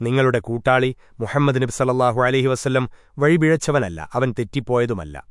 നിങ്ങളുടെ കൂട്ടാളി മുഹമ്മദ് നബി സല്ലാഹു അലഹി വസ്ല്ലം വഴിപിഴച്ചവനല്ല അവൻ തെറ്റിപ്പോയതുമല്ല.